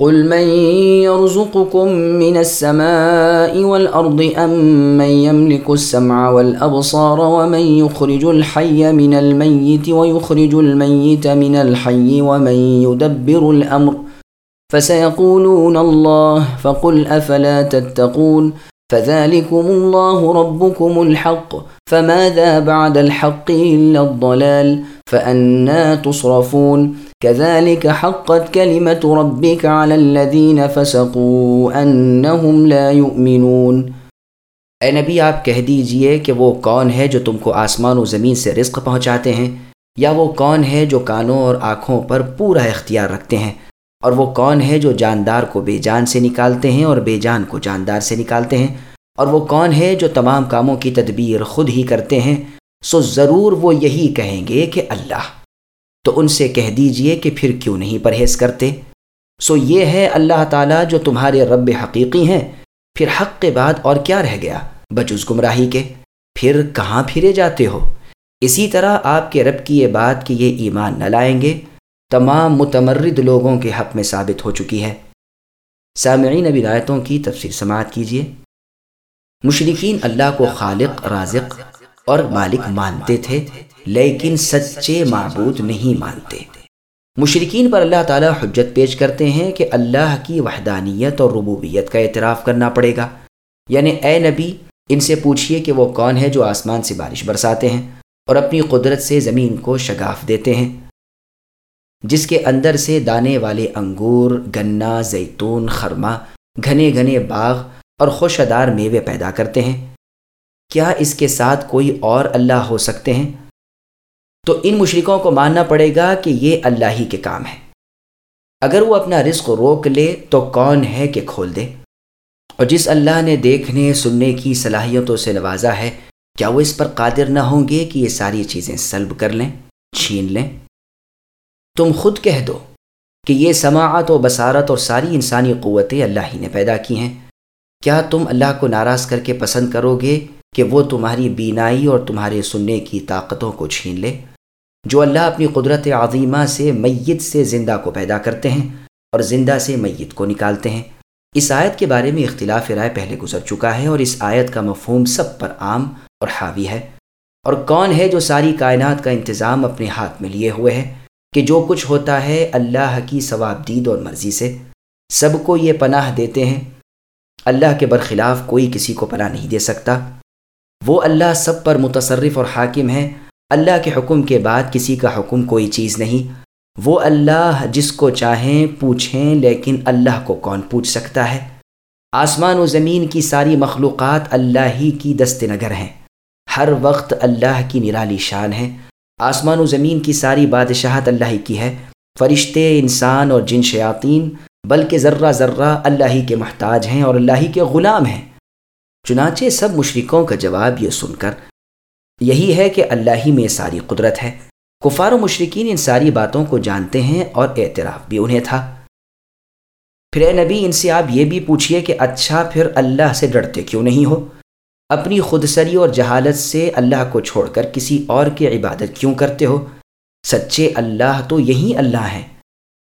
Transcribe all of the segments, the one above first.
قل من يرزقكم من السماء والأرض أم من يملك السمع والأبصار ومن يخرج الحي من الميت ويخرج الميت من الحي ومن يدبر الأمر فسيقولون الله فقل أفلا تتقون فذلكم الله ربكم الحق، فماذا بعد الحق إلا الضلال؟ فأنا تصرفون. كذلك حقت كلمة ربك على الذين فسقوا أنهم لا يؤمنون. اے نبی، آپ کہہ دیجیے کہ وہ کون ہے جو تم کو آسمان و زمین سے رزق پہنچاتے ہیں؟ یا وہ کون ہے جو کانوں اور آنکھوں پر پورا اختیار رکھتے ہیں؟ اور وہ کون ہے جو جاندار کو بے جان سے نکالتے ہیں اور بے جان کو جاندار سے نکالتے ہیں؟ اور وہ کون ہے جو تمام کاموں کی تدبیر خود ہی کرتے ہیں؟ سو ضرور وہ یہی کہیں گے کہ اللہ۔ تو ان سے کہہ دیجیے کہ پھر کیوں نہیں پرہیز کرتے؟ سو یہ ہے اللہ تعالیٰ جو تمہارے رب حقیقی ہیں۔ پھر حق کے بعد اور کیا رہ گیا؟ بجز گمراہی کے۔ پھر کہاں پھرے جاتے ہو؟ اسی طرح آپ کے رب کی یہ بات کہ یہ ایمان نہ لائیں گے۔ تمام متمرد لوگوں کے حق میں ثابت ہو چکی ہے۔ سامعین ابی رایتوں کی تفصیل سماعت کیجیے مشرقین اللہ کو خالق، رازق اور مالک مانتے تھے، لیکن سچے معبود نہیں مانتے۔ مشرقین پر اللہ تعالیٰ حجت پیش کرتے ہیں کہ اللہ کی وحدانیت اور ربوبیت کا اعتراف کرنا پڑے گا۔ یعنی اے نبی، ان سے پوچھئے کہ وہ کون ہے جو آسمان سے بارش برساتے ہیں اور اپنی قدرت سے زمین کو شگاف دیتے ہیں۔ جس کے اندر سے دانے والے انگور، گنا، زیتون، خرما، گھنے گھنے باغ اور خوشدار میوے پیدا کرتے ہیں۔ کیا اس کے ساتھ کوئی اور اللہ ہو سکتے ہیں؟ تو ان مشرقوں کو ماننا پڑے گا کہ یہ اللہ ہی کے کام ہے اگر وہ اپنا رزق روک لے تو کون ہے کہ کھول دے؟ اور جس اللہ نے دیکھنے، سننے کی صلاحیتوں سے نوازا ہے، کیا وہ اس پر قادر نہ ہوں گے کہ یہ ساری چیزیں سلب کر لیں، چھین لیں؟ تم خود کہہ دو کہ یہ سماعت و بصارت اور ساری انسانی قوتیں اللہ ہی نے پیدا کی ہیں۔ کیا تم اللہ کو ناراض کر کے پسند کرو گے کہ وہ تمہاری بینائی اور تمہارے سننے کی طاقتوں کو چھین لے؟ جو اللہ اپنی قدرت عظیمہ سے میت سے زندہ کو پیدا کرتے ہیں اور زندہ سے میت کو نکالتے ہیں۔ اس آیت کے بارے میں اختلاف رائے پہلے گزر چکا ہے اور اس آیت کا مفہوم سب پر عام اور حاوی ہے۔ اور کون ہے جو ساری کائنات کا انتظام اپنے ہاتھ میں لیے ہوئے ہے؟ کہ جو کچھ ہوتا ہے اللہ کی ثواب دید اور مرضی سے۔ سب کو یہ پناہ دیتے ہیں۔ اللہ کے برخلاف کوئی کسی کو پناہ نہیں دے سکتا۔ وہ اللہ سب پر متصرف اور حاکم ہے اللہ کے حکم کے بعد کسی کا حکم کوئی چیز نہیں۔ وہ اللہ جس کو چاہیں پوچھیں، لیکن اللہ کو کون پوچھ سکتا ہے؟ آسمان و زمین کی ساری مخلوقات اللہ ہی کی دست نگر ہیں۔ ہر وقت اللہ کی نرالی شان ہے آسمان و زمین کی ساری بادشاہت اللہ ہی کی ہے۔ فرشتے، انسان اور جن شیاطین، بلکہ ذرہ ذرہ اللہ ہی کے محتاج ہیں اور اللہ ہی کے غلام ہیں۔ چنانچہ سب مشرقوں کا جواب یہ سن کر یہی ہے کہ اللہ ہی میں ساری قدرت ہے۔ کفار و مشرقین ان ساری باتوں کو جانتے ہیں اور اعتراف بھی انہیں تھا۔ پھر اے نبی، ان سے آپ یہ بھی پوچھئے کہ اچھا پھر اللہ سے ڈرتے کیوں نہیں ہو؟ اپنی خود سری اور جہالت سے اللہ کو چھوڑ کر کسی اور کی عبادت کیوں کرتے ہو؟ سچے اللہ تو یہی اللہ ہیں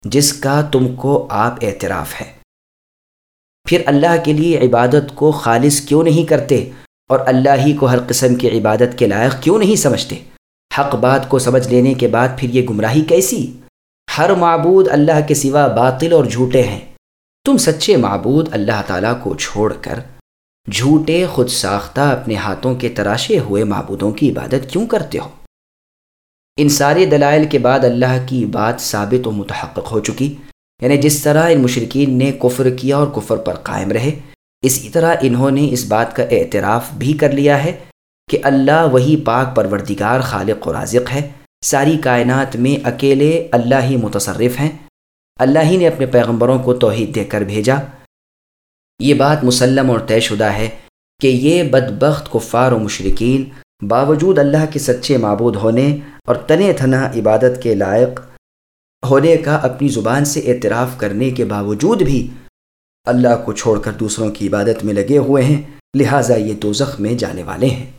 جس کا تم کو آپ اعتراف ہے۔ پھر اللہ کے لیے عبادت کو خالص کیوں نہیں کرتے اور اللہ ہی کو ہر قسم کی عبادت کے لائق کیوں نہیں سمجھتے؟ حق بات کو سمجھ لینے کے بعد پھر یہ گمراہی کیسی؟ ہر معبود اللہ کے سوا باطل اور جھوٹے ہیں۔ تم سچے معبود اللہ تعالیٰ کو چھوڑ کر جھوٹے خود ساختہ اپنے ہاتھوں کے تراشے ہوئے معبودوں کی عبادت کیوں کرتے ہو؟ ان سارے دلائل کے بعد اللہ کی بات ثابت و متحقق ہو چکی یعنی جس طرح ان مشرقین نے کفر کیا اور کفر پر قائم رہے، اسی طرح انہوں نے اس بات کا اعتراف بھی کر لیا ہے کہ اللہ وہی پاک پروردگار خالق و رازق ہے۔ ساری کائنات میں اکیلے اللہ ہی متصرف ہیں۔ اللہ ہی نے اپنے پیغمبروں کو توحید دے کر بھیجا۔ یہ بات مسلم اور طے شدہ ہے کہ یہ بدبخت کفار و مشرقین باوجود اللہ کے سچے معبود ہونے اور تنے تھنا عبادت کے لائق ہونے کا اپنی زبان سے اعتراف کرنے کے باوجود بھی اللہ کو چھوڑ کر دوسروں کی عبادت میں لگے ہوئے ہیں، لہٰذا یہ دوزخ میں جانے والے ہیں۔